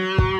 Mm-hmm.